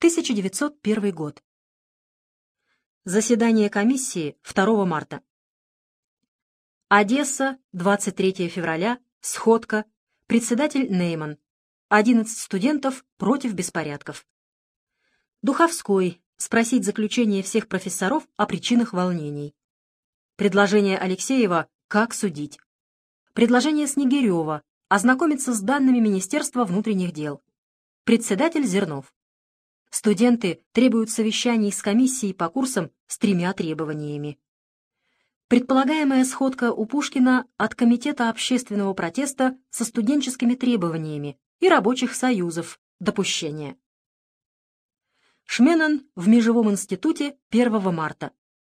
1901 год. Заседание комиссии 2 марта. Одесса, 23 февраля, сходка, председатель Нейман. 11 студентов против беспорядков. Духовской. Спросить заключение всех профессоров о причинах волнений. Предложение Алексеева «Как судить». Предложение Снегирева ознакомиться с данными Министерства внутренних дел. Председатель Зернов. Студенты требуют совещаний с комиссией по курсам с тремя требованиями. Предполагаемая сходка у Пушкина от Комитета общественного протеста со студенческими требованиями и рабочих союзов. Допущение. Шменан в Межевом институте 1 марта.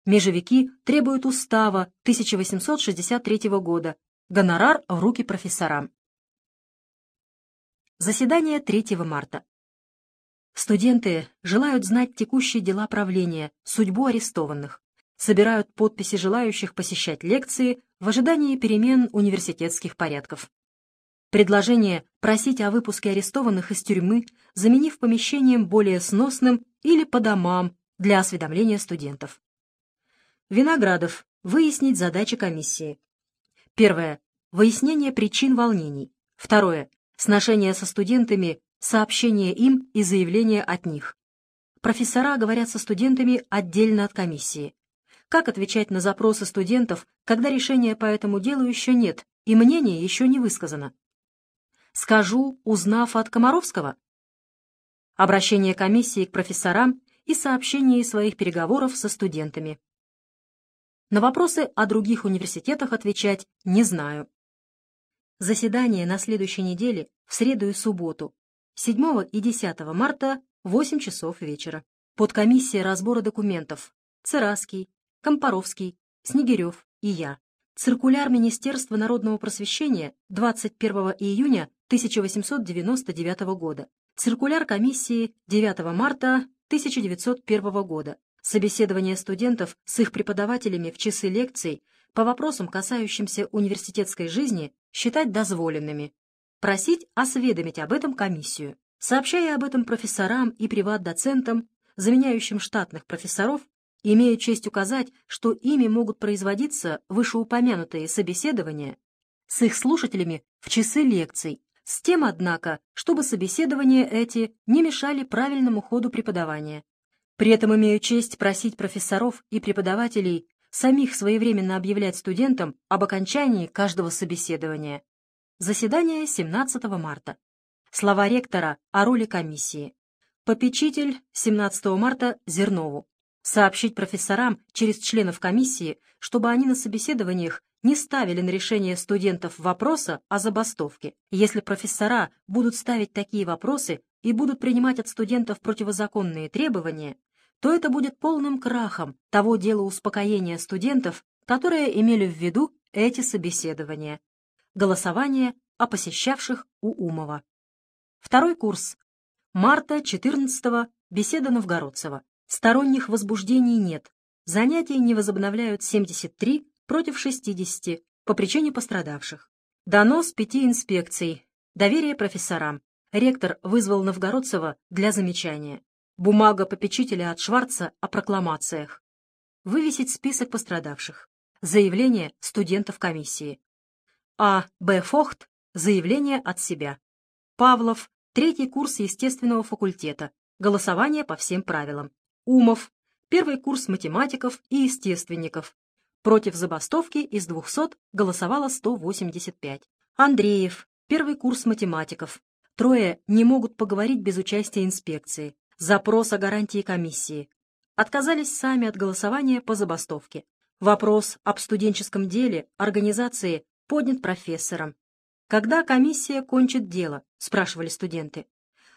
Межевики требуют устава 1863 года. Гонорар в руки профессорам. Заседание 3 марта. Студенты желают знать текущие дела правления, судьбу арестованных. Собирают подписи желающих посещать лекции в ожидании перемен университетских порядков. Предложение просить о выпуске арестованных из тюрьмы, заменив помещением более сносным или по домам для осведомления студентов. Виноградов. Выяснить задачи комиссии. Первое. Выяснение причин волнений. Второе. Сношение со студентами, сообщение им и заявление от них. Профессора говорят со студентами отдельно от комиссии. Как отвечать на запросы студентов, когда решения по этому делу еще нет и мнение еще не высказано? Скажу, узнав от Комаровского. Обращение комиссии к профессорам и сообщение своих переговоров со студентами. На вопросы о других университетах отвечать не знаю. Заседание на следующей неделе в среду и субботу, 7 и 10 марта, 8 часов вечера. Подкомиссия разбора документов. Цераский, Компаровский, Снегирев и я. Циркуляр Министерства народного просвещения 21 июня 1899 года. Циркуляр комиссии 9 марта 1901 года. Собеседование студентов с их преподавателями в часы лекций по вопросам, касающимся университетской жизни, считать дозволенными. Просить осведомить об этом комиссию. Сообщая об этом профессорам и приват-доцентам, заменяющим штатных профессоров, имею честь указать, что ими могут производиться вышеупомянутые собеседования с их слушателями в часы лекций, с тем, однако, чтобы собеседования эти не мешали правильному ходу преподавания. При этом имею честь просить профессоров и преподавателей самих своевременно объявлять студентам об окончании каждого собеседования. Заседание 17 марта. Слова ректора о роли комиссии. Попечитель 17 марта Зернову. Сообщить профессорам через членов комиссии, чтобы они на собеседованиях не ставили на решение студентов вопроса о забастовке. Если профессора будут ставить такие вопросы и будут принимать от студентов противозаконные требования, то это будет полным крахом того дела успокоения студентов, которые имели в виду эти собеседования. Голосование о посещавших у Умова. Второй курс. Марта 14 беседа Новгородцева. Сторонних возбуждений нет. Занятия не возобновляют 73 против 60 по причине пострадавших. Донос пяти инспекций. Доверие профессорам. Ректор вызвал Новгородцева для замечания. Бумага попечителя от Шварца о прокламациях. Вывесить список пострадавших. Заявление студентов комиссии. А. Б. Фохт. Заявление от себя. Павлов. Третий курс естественного факультета. Голосование по всем правилам. Умов. Первый курс математиков и естественников. Против забастовки из 200 голосовало 185. Андреев. Первый курс математиков. Трое не могут поговорить без участия инспекции. Запрос о гарантии комиссии. Отказались сами от голосования по забастовке. Вопрос об студенческом деле организации поднят профессором. «Когда комиссия кончит дело?» — спрашивали студенты.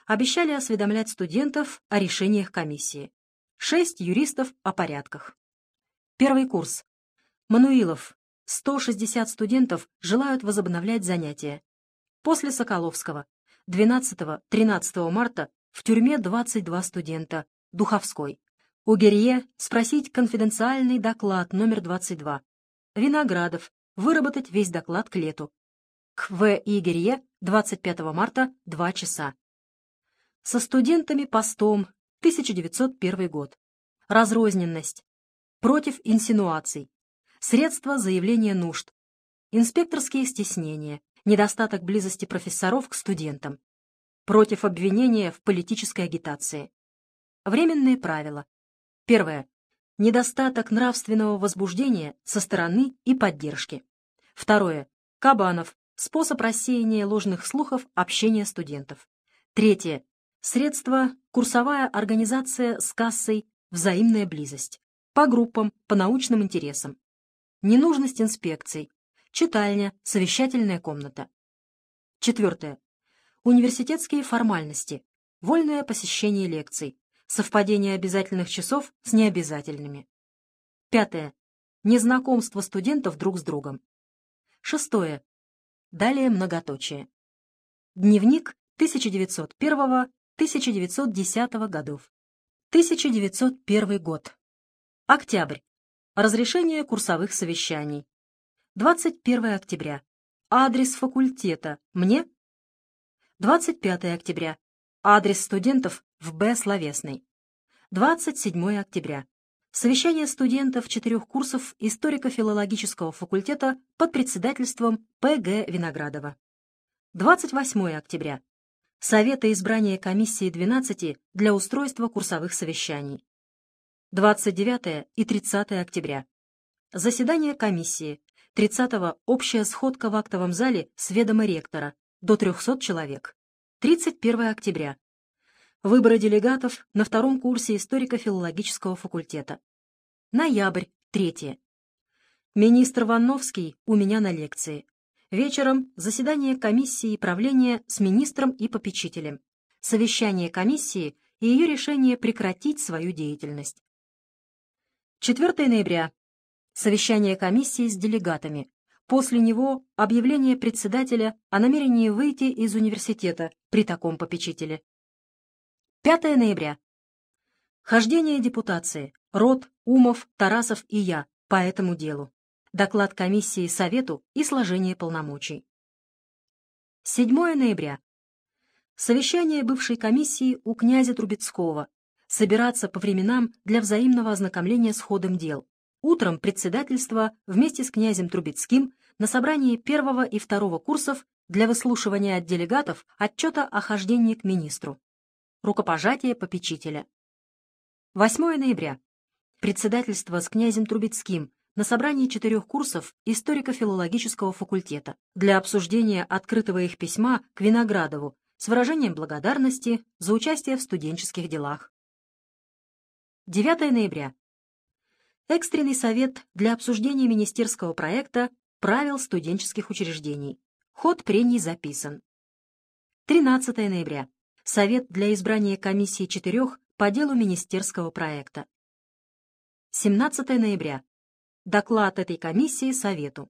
Обещали осведомлять студентов о решениях комиссии. Шесть юристов о порядках. Первый курс. Мануилов. 160 студентов желают возобновлять занятия. После Соколовского. 12-13 марта в тюрьме 22 студента. Духовской. У Герье спросить конфиденциальный доклад номер 22. Виноградов. Выработать весь доклад к лету. К В. Игорье 25 марта 2 часа. Со студентами постом 1901 год. Разрозненность. Против инсинуаций. Средства заявления нужд. Инспекторские стеснения. Недостаток близости профессоров к студентам. Против обвинения в политической агитации. Временные правила. Первое. Недостаток нравственного возбуждения со стороны и поддержки. Второе. Кабанов. Способ рассеяния ложных слухов общения студентов. Третье. Средства. Курсовая организация с кассой «Взаимная близость». По группам, по научным интересам. Ненужность инспекций. Читальня, совещательная комната. Четвертое. Университетские формальности. Вольное посещение лекций. Совпадение обязательных часов с необязательными. Пятое. Незнакомство студентов друг с другом. Шестое. Далее многоточие. Дневник 1901-1910 годов. 1901 год. Октябрь. Разрешение курсовых совещаний. 21 октября. Адрес факультета. Мне? 25 октября. Адрес студентов в Б. Словесной. 27 октября. Совещание студентов четырех курсов историко-филологического факультета под председательством П.Г. Виноградова. 28 октября. Совета избрания комиссии 12 для устройства курсовых совещаний. 29 и 30 октября. Заседание комиссии. 30-го общая сходка в актовом зале с ведома ректора. До 300 человек. 31 октября. Выборы делегатов на втором курсе историко-филологического факультета. Ноябрь. 3. Министр Ванновский у меня на лекции. Вечером заседание комиссии правления с министром и попечителем. Совещание комиссии и ее решение прекратить свою деятельность. 4 ноября. Совещание комиссии с делегатами. После него объявление председателя о намерении выйти из университета при таком попечителе. 5 ноября. Хождение депутации. Рот, Умов, Тарасов и я по этому делу доклад комиссии Совету и сложение полномочий. 7 ноября. Совещание бывшей комиссии у князя Трубецкого. Собираться по временам для взаимного ознакомления с ходом дел. Утром председательство вместе с князем Трубецким на собрании первого и второго курсов для выслушивания от делегатов отчета о хождении к министру. Рукопожатие попечителя. 8 ноября. Председательство с князем Трубецким на собрании четырех курсов историко-филологического факультета для обсуждения открытого их письма к Виноградову с выражением благодарности за участие в студенческих делах. 9 ноября. Экстренный совет для обсуждения министерского проекта правил студенческих учреждений. Ход прений записан. 13 ноября. Совет для избрания комиссии четырех по делу министерского проекта. 17 ноября. Доклад этой комиссии Совету.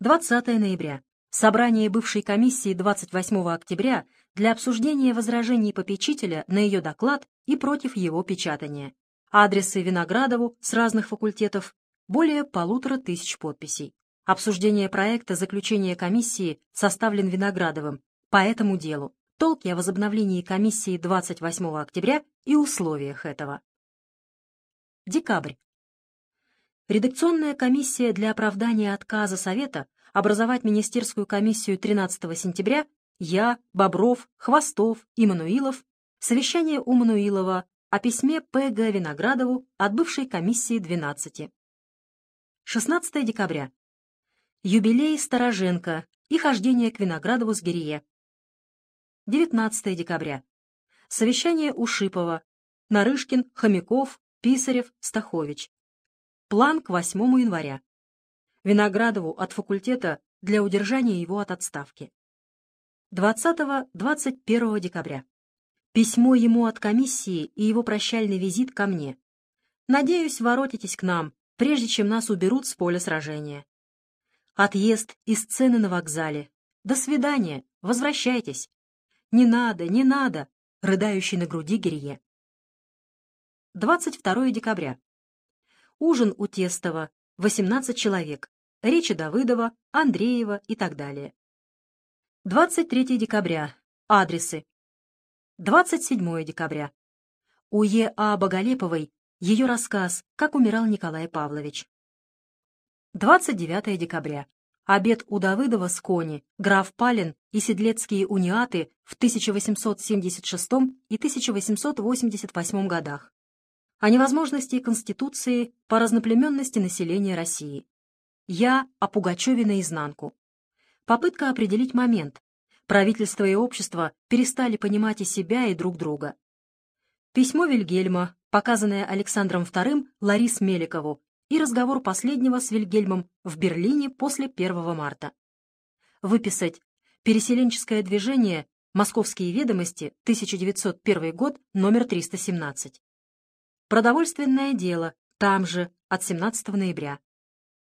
20 ноября. Собрание бывшей комиссии 28 октября для обсуждения возражений попечителя на ее доклад и против его печатания. Адресы Виноградову с разных факультетов более полутора тысяч подписей. Обсуждение проекта заключения комиссии составлен Виноградовым по этому делу. Толки о возобновлении комиссии 28 октября и условиях этого. Декабрь. Редакционная комиссия для оправдания отказа Совета образовать министерскую комиссию 13 сентября я, Бобров, Хвостов и Мануилов, совещание у Мануилова о письме П.Г. Виноградову от бывшей комиссии 12. 16 декабря. Юбилей Староженко и хождение к Виноградову с Гирие. 19 декабря. Совещание у Шипова. Нарышкин, Хомяков, Писарев, Стахович. План к 8 января. Виноградову от факультета для удержания его от отставки. 20-21 декабря. Письмо ему от комиссии и его прощальный визит ко мне. Надеюсь, воротитесь к нам, прежде чем нас уберут с поля сражения. Отъезд и сцены на вокзале. До свидания, возвращайтесь. Не надо, не надо, рыдающий на груди Гирье. 22 декабря. Ужин у Тестова, 18 человек. Речи Давыдова, Андреева и так далее. 23 декабря. Адресы. 27 декабря. У Е.А. Боголеповой ее рассказ «Как умирал Николай Павлович». 29 декабря. Обед у Давыдова с Кони, граф Палин и седлецкие униаты в 1876 и 1888 годах. О невозможности Конституции по разноплеменности населения России. Я о Пугачеве наизнанку. Попытка определить момент. Правительство и общество перестали понимать и себя, и друг друга. Письмо Вильгельма показанное Александром II Ларис Меликову, и разговор последнего с Вильгельмом в Берлине после 1 марта. Выписать «Переселенческое движение. Московские ведомости. 1901 год. Номер 317». Продовольственное дело. Там же. От 17 ноября.